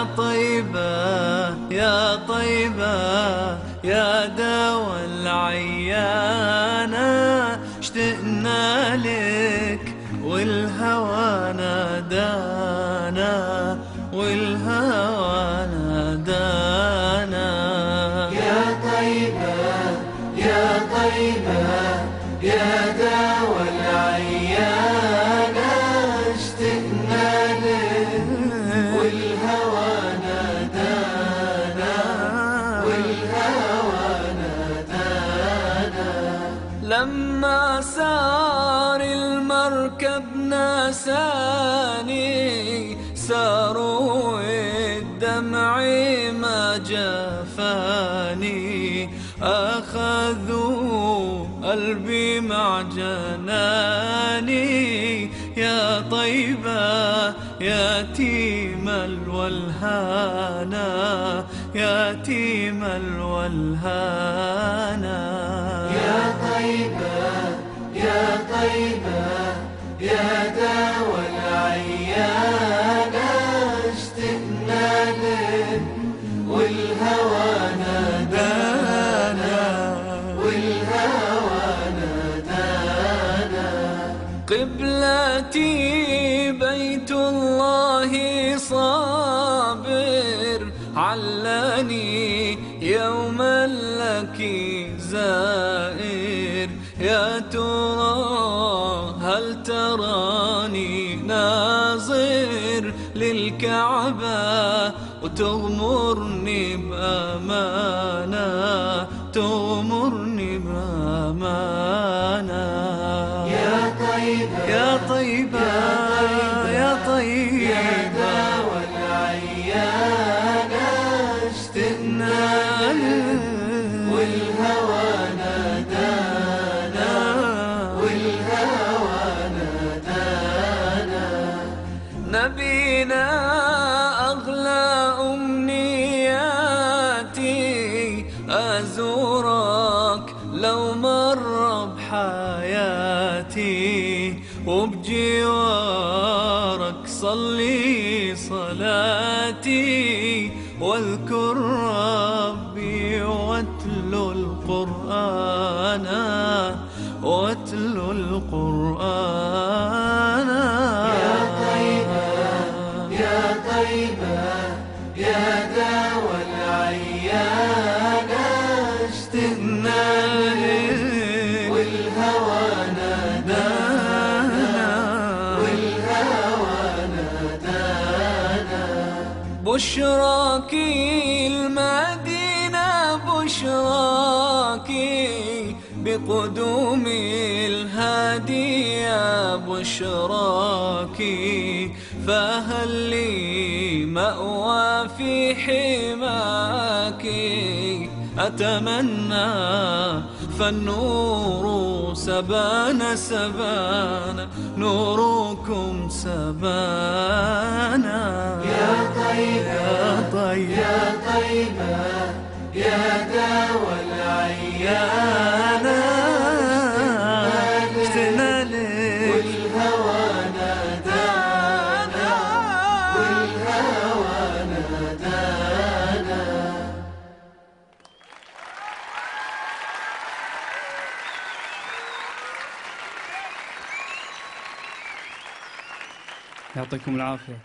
يا طيبة يا طيبة يا دوا العيانة. اشتقنا لك والهوى نادانا والهوى سار المركب ناساني ساروا الدمع ما جفاني. أخذوا قلبي مع جناني. يا طيبة يتيم الولهانا يتيم الولهانا يا طيبة طيبة يا داوى العيانة اشتقنا لك والهوى نادانا والهوى نادانا. قبلتي بيت الله صابر علاني يوما لك زائر. يا ترى هل تراني ناظر للكعبة وتغمرني بأمانة؟ بحياتي وبجوارك صلي صلاتي واذكر ربي واتلو القرآن واتلو القرآن. بشراك المدينة بشراك بقدوم الهادي يا بشراك. فهل لي مأوى في حماك؟ أتمنى فالنور سبان سبان نوركم سبانا. يا طيبة يا طيب يا طيبة يا داوى العيانة يعطيكم العافية.